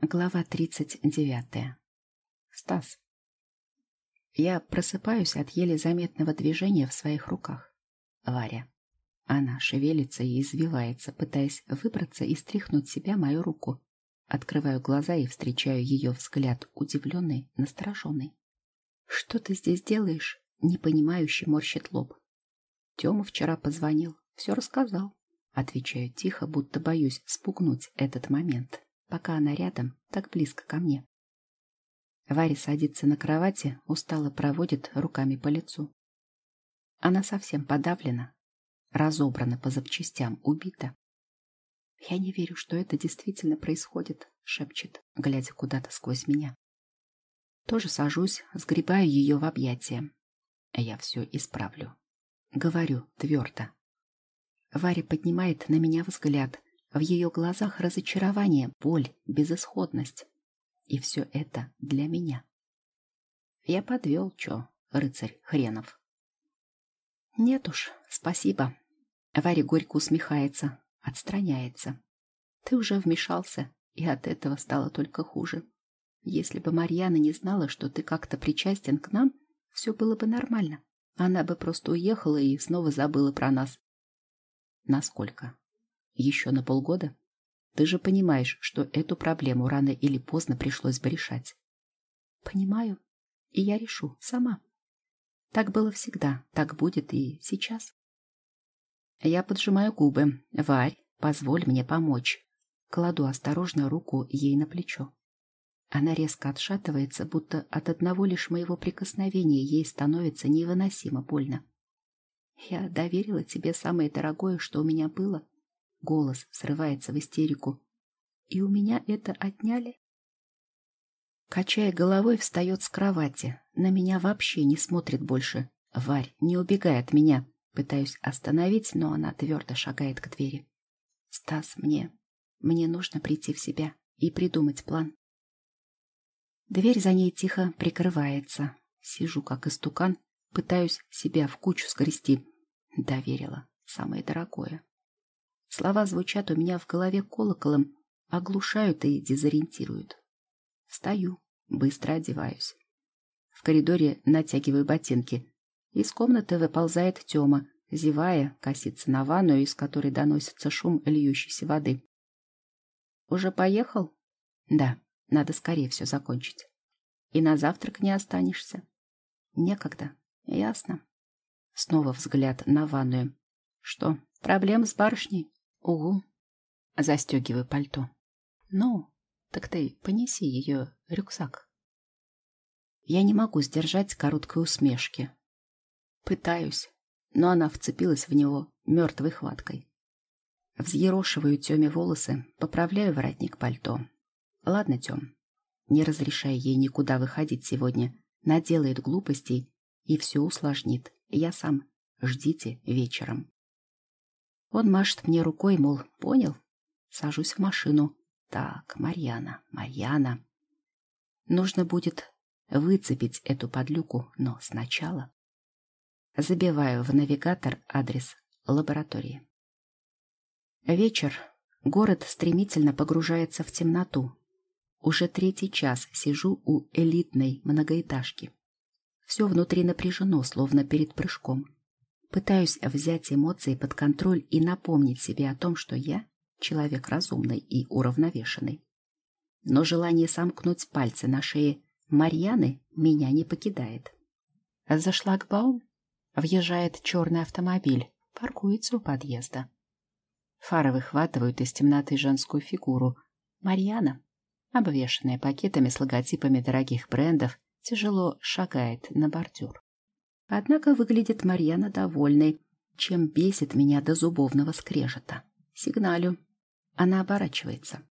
Глава тридцать девятая. Стас. Я просыпаюсь от еле заметного движения в своих руках. Варя. Она шевелится и извивается, пытаясь выбраться и стряхнуть себя мою руку. Открываю глаза и встречаю ее взгляд, удивленный, настороженный. «Что ты здесь делаешь?» Непонимающе морщит лоб. Тёма вчера позвонил, все рассказал. Отвечаю тихо, будто боюсь спугнуть этот момент, пока она рядом, так близко ко мне. Варя садится на кровати, устало проводит руками по лицу. Она совсем подавлена, разобрана по запчастям, убита. «Я не верю, что это действительно происходит», — шепчет, глядя куда-то сквозь меня. Тоже сажусь, сгребаю ее в объятия. Я все исправлю. Говорю твердо. Варя поднимает на меня взгляд. В ее глазах разочарование, боль, безысходность. И все это для меня. Я подвел, чё, рыцарь хренов. Нет уж, спасибо. Варя горько усмехается, отстраняется. Ты уже вмешался, и от этого стало только хуже. Если бы Марьяна не знала, что ты как-то причастен к нам, все было бы нормально. Она бы просто уехала и снова забыла про нас. Насколько? Еще на полгода? Ты же понимаешь, что эту проблему рано или поздно пришлось бы решать. Понимаю. И я решу сама. Так было всегда, так будет и сейчас. Я поджимаю губы. Варь, позволь мне помочь. Кладу осторожно руку ей на плечо. Она резко отшатывается, будто от одного лишь моего прикосновения ей становится невыносимо больно. «Я доверила тебе самое дорогое, что у меня было». Голос срывается в истерику. «И у меня это отняли?» Качая головой, встает с кровати. На меня вообще не смотрит больше. «Варь, не убегай от меня!» Пытаюсь остановить, но она твердо шагает к двери. «Стас, мне... Мне нужно прийти в себя и придумать план. Дверь за ней тихо прикрывается. Сижу, как истукан, пытаюсь себя в кучу скрести. Доверила. Самое дорогое. Слова звучат у меня в голове колоколом, оглушают и дезориентируют. Встаю, быстро одеваюсь. В коридоре натягиваю ботинки. Из комнаты выползает Тёма, зевая, косится на ванную, из которой доносится шум льющейся воды. «Уже поехал?» «Да». Надо скорее все закончить. И на завтрак не останешься. Некогда. Ясно. Снова взгляд на ванную. Что, проблем с барышней? Угу. Застегиваю пальто. Ну, так ты понеси ее рюкзак. Я не могу сдержать короткой усмешки. Пытаюсь, но она вцепилась в него мертвой хваткой. Взъерошиваю Теме волосы, поправляю воротник пальто. Ладно, Тём, не разрешай ей никуда выходить сегодня. Наделает глупостей и все усложнит. Я сам. Ждите вечером. Он машет мне рукой, мол, понял? Сажусь в машину. Так, Марьяна, Марьяна. Нужно будет выцепить эту подлюку, но сначала... Забиваю в навигатор адрес лаборатории. Вечер. Город стремительно погружается в темноту. Уже третий час сижу у элитной многоэтажки. Все внутри напряжено, словно перед прыжком. Пытаюсь взять эмоции под контроль и напомнить себе о том, что я человек разумный и уравновешенный. Но желание сомкнуть пальцы на шее Марьяны меня не покидает. За шлагбаум въезжает черный автомобиль, паркуется у подъезда. Фары выхватывают из темноты женскую фигуру. Марьяна обвешанная пакетами с логотипами дорогих брендов, тяжело шагает на бордюр. Однако выглядит Марьяна довольной, чем бесит меня до зубовного скрежета. Сигналю. Она оборачивается.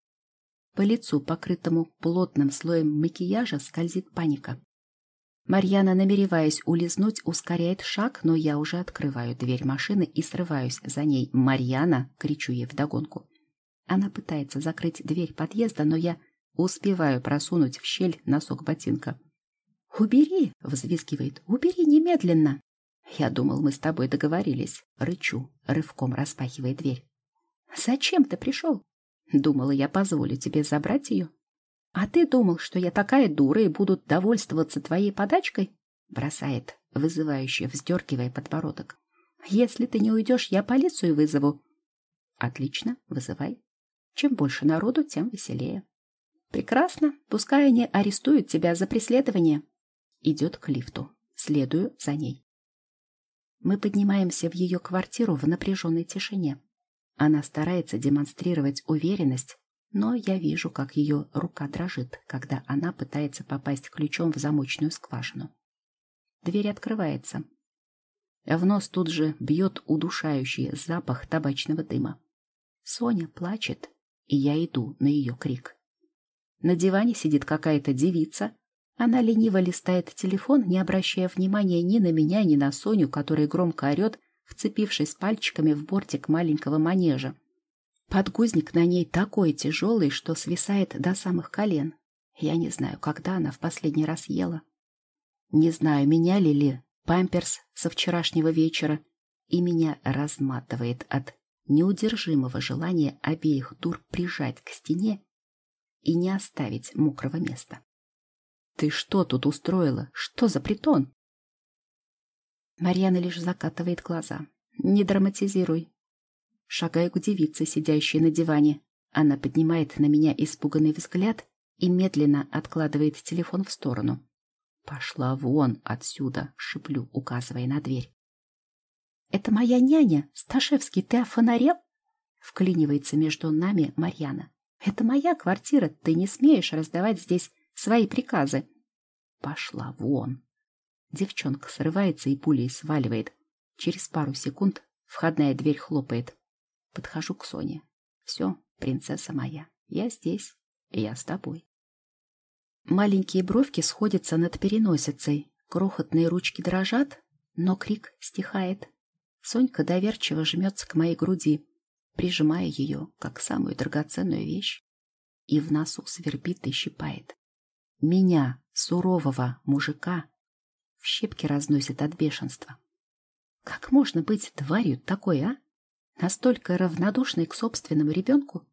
По лицу, покрытому плотным слоем макияжа, скользит паника. Марьяна, намереваясь улизнуть, ускоряет шаг, но я уже открываю дверь машины и срываюсь за ней. «Марьяна!» — кричу ей вдогонку. Она пытается закрыть дверь подъезда, но я Успеваю просунуть в щель носок ботинка. «Убери!» — взвизгивает. «Убери немедленно!» «Я думал, мы с тобой договорились». Рычу, рывком распахивая дверь. «Зачем ты пришел?» «Думала, я позволю тебе забрать ее». А ты думал, что я такая дура и буду довольствоваться твоей подачкой? Бросает, вызывающе вздергивая подбородок. Если ты не уйдешь, я полицию вызову. Отлично, вызывай. Чем больше народу, тем веселее. Прекрасно, пускай они арестуют тебя за преследование. Идет к лифту. Следую за ней. Мы поднимаемся в ее квартиру в напряженной тишине. Она старается демонстрировать уверенность, но я вижу, как ее рука дрожит, когда она пытается попасть ключом в замочную скважину. Дверь открывается. В нос тут же бьет удушающий запах табачного дыма. Соня плачет, и я иду на ее крик. На диване сидит какая-то девица. Она лениво листает телефон, не обращая внимания ни на меня, ни на Соню, которая громко орет, вцепившись пальчиками в бортик маленького манежа. Подгузник на ней такой тяжелый, что свисает до самых колен. Я не знаю, когда она в последний раз ела. Не знаю, меняли ли памперс со вчерашнего вечера, и меня разматывает от неудержимого желания обеих дур прижать к стене и не оставить мокрого места. «Ты что тут устроила? Что за притон?» Марьяна лишь закатывает глаза. «Не драматизируй. Шагаю к девице, сидящей на диване. Она поднимает на меня испуганный взгляд и медленно откладывает телефон в сторону. «Пошла вон отсюда!» — шиплю, указывая на дверь. «Это моя няня! Сташевский, ты офонарел?» — вклинивается между нами Марьяна. «Это моя квартира, ты не смеешь раздавать здесь свои приказы!» «Пошла вон!» Девчонка срывается и пулей сваливает. Через пару секунд входная дверь хлопает. Подхожу к Соне. Все, принцесса моя, я здесь, я с тобой. Маленькие бровки сходятся над переносицей, крохотные ручки дрожат, но крик стихает. Сонька доверчиво жмется к моей груди, прижимая ее, как самую драгоценную вещь, и в носу свербит и щипает. Меня, сурового мужика, в щепки разносит от бешенства. Как можно быть тварью такой, а? Настолько равнодушный к собственному ребенку?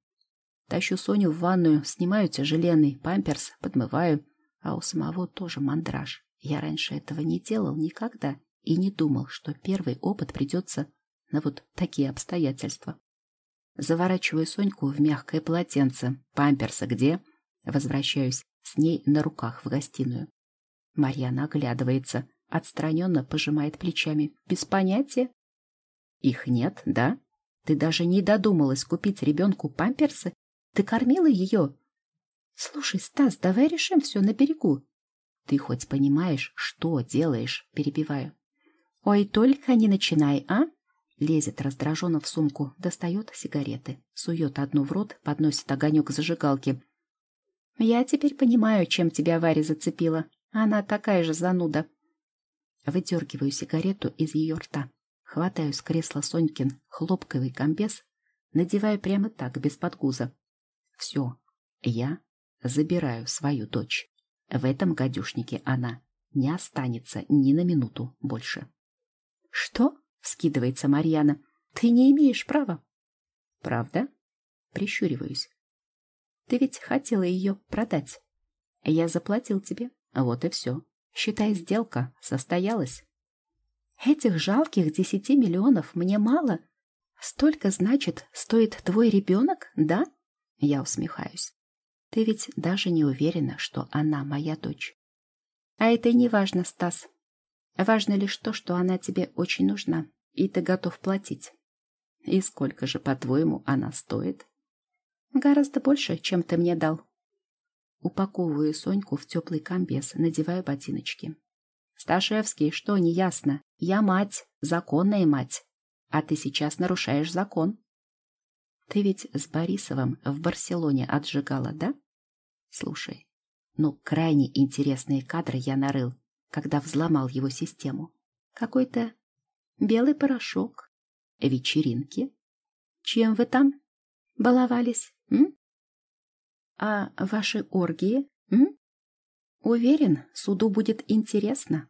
Тащу Соню в ванную, снимаю тяжеленный памперс, подмываю, а у самого тоже мандраж. Я раньше этого не делал никогда и не думал, что первый опыт придется на вот такие обстоятельства. Заворачиваю Соньку в мягкое полотенце. Памперса где? Возвращаюсь с ней на руках в гостиную. Марьяна оглядывается, отстраненно пожимает плечами. Без понятия. Их нет, да? Ты даже не додумалась купить ребенку памперсы? Ты кормила ее? Слушай, Стас, давай решим все на берегу. Ты хоть понимаешь, что делаешь? Перебиваю. Ой, только не начинай, а? Лезет раздраженно в сумку, достает сигареты, сует одну в рот, подносит огонек зажигалки. Я теперь понимаю, чем тебя Варя зацепила. Она такая же зануда. Выдергиваю сигарету из ее рта. Хватаю с кресла Сонькин хлопковый комбез, надеваю прямо так, без подгуза. Все, я забираю свою дочь. В этом гадюшнике она не останется ни на минуту больше. — Что? — вскидывается Марьяна. — Ты не имеешь права. — Правда? — прищуриваюсь. — Ты ведь хотела ее продать. Я заплатил тебе. Вот и все. Считай, сделка состоялась. Этих жалких десяти миллионов мне мало. Столько, значит, стоит твой ребенок, да? Я усмехаюсь. Ты ведь даже не уверена, что она моя дочь. А это не важно, Стас. Важно лишь то, что она тебе очень нужна, и ты готов платить. И сколько же, по-твоему, она стоит? Гораздо больше, чем ты мне дал. Упаковываю Соньку в теплый комбез, надеваю ботиночки. Сташевский, что неясно? Я мать, законная мать. А ты сейчас нарушаешь закон. Ты ведь с Борисовым в Барселоне отжигала, да? Слушай, ну, крайне интересные кадры я нарыл, когда взломал его систему. Какой-то белый порошок, вечеринки. Чем вы там баловались, м? А ваши оргии, м? Уверен, суду будет интересно.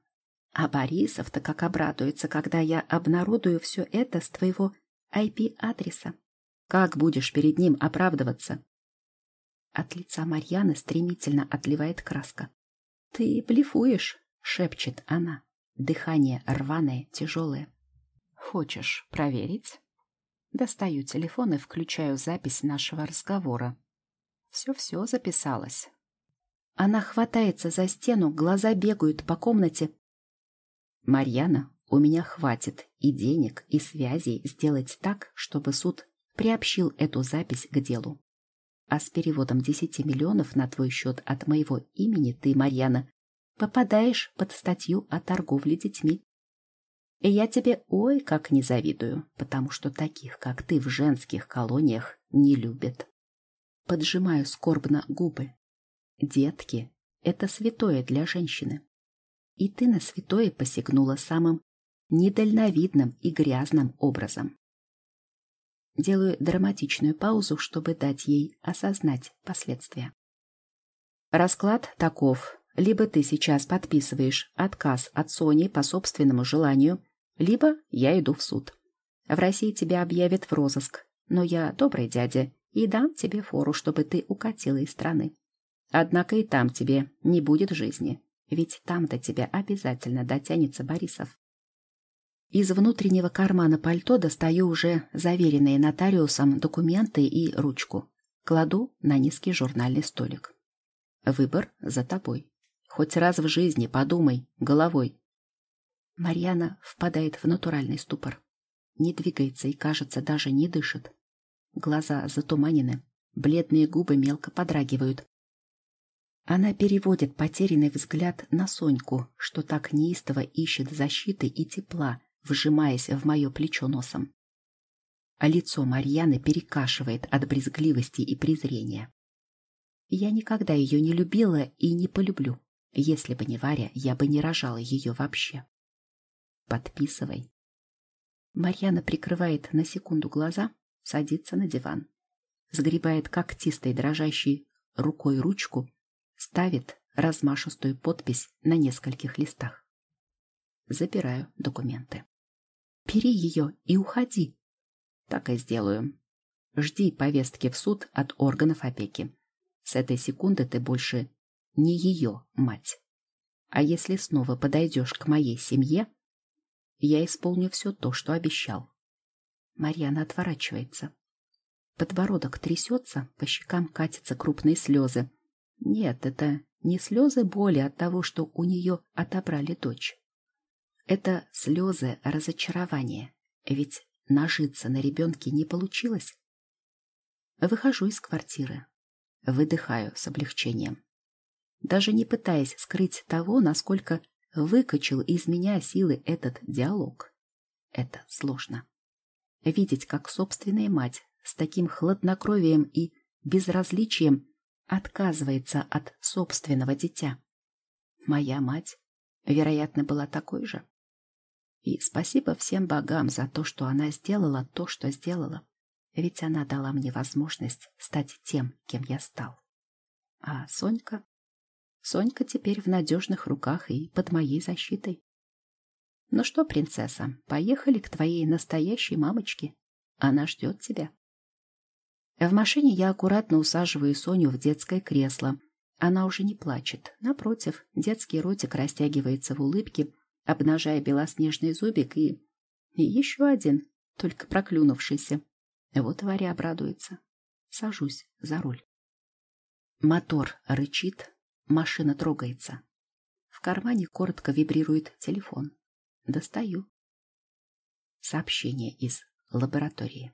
А Борисов-то как обрадуется, когда я обнародую все это с твоего IP-адреса. Как будешь перед ним оправдываться? От лица Марьяны стремительно отливает краска. «Ты блефуешь», — шепчет она. Дыхание рваное, тяжелое. «Хочешь проверить?» Достаю телефон и включаю запись нашего разговора. Все-все записалось. Она хватается за стену, глаза бегают по комнате. «Марьяна, у меня хватит и денег, и связей сделать так, чтобы суд приобщил эту запись к делу. А с переводом десяти миллионов на твой счет от моего имени ты, Марьяна, попадаешь под статью о торговле детьми. И я тебе ой как не завидую, потому что таких, как ты, в женских колониях не любят. Поджимаю скорбно губы. Детки — это святое для женщины. И ты на святое посягнула самым недальновидным и грязным образом. Делаю драматичную паузу, чтобы дать ей осознать последствия. Расклад таков. Либо ты сейчас подписываешь отказ от Сони по собственному желанию, либо я иду в суд. В России тебя объявят в розыск, но я добрый дядя и дам тебе фору, чтобы ты укатила из страны. Однако и там тебе не будет жизни, ведь там до тебя обязательно дотянется Борисов. Из внутреннего кармана пальто достаю уже заверенные нотариусом документы и ручку. Кладу на низкий журнальный столик. Выбор за тобой. Хоть раз в жизни подумай головой. Марьяна впадает в натуральный ступор. Не двигается и, кажется, даже не дышит. Глаза затуманены, бледные губы мелко подрагивают. Она переводит потерянный взгляд на Соньку, что так неистово ищет защиты и тепла, вжимаясь в мое плечо носом. А лицо Марьяны перекашивает от брезгливости и презрения. Я никогда ее не любила и не полюблю. Если бы не Варя, я бы не рожала ее вообще. Подписывай. Марьяна прикрывает на секунду глаза, садится на диван. Сгребает когтистой дрожащей рукой ручку, ставит размашистую подпись на нескольких листах. Забираю документы. Бери ее и уходи. Так и сделаю. Жди повестки в суд от органов опеки. С этой секунды ты больше не ее мать. А если снова подойдешь к моей семье, я исполню все то, что обещал. Марьяна отворачивается. Подбородок трясется, по щекам катятся крупные слезы. Нет, это не слезы боли от того, что у нее отобрали дочь. Это слезы разочарования, ведь нажиться на ребенке не получилось. Выхожу из квартиры. Выдыхаю с облегчением. Даже не пытаясь скрыть того, насколько выкачал из меня силы этот диалог. Это сложно. Видеть, как собственная мать с таким хладнокровием и безразличием отказывается от собственного дитя. Моя мать, вероятно, была такой же. И спасибо всем богам за то, что она сделала то, что сделала. Ведь она дала мне возможность стать тем, кем я стал. А Сонька? Сонька теперь в надежных руках и под моей защитой. Ну что, принцесса, поехали к твоей настоящей мамочке. Она ждет тебя. В машине я аккуратно усаживаю Соню в детское кресло. Она уже не плачет. Напротив, детский ротик растягивается в улыбке, обнажая белоснежный зубик и... и еще один, только проклюнувшийся. Вот Варя обрадуется. Сажусь за руль. Мотор рычит, машина трогается. В кармане коротко вибрирует телефон. Достаю. Сообщение из лаборатории.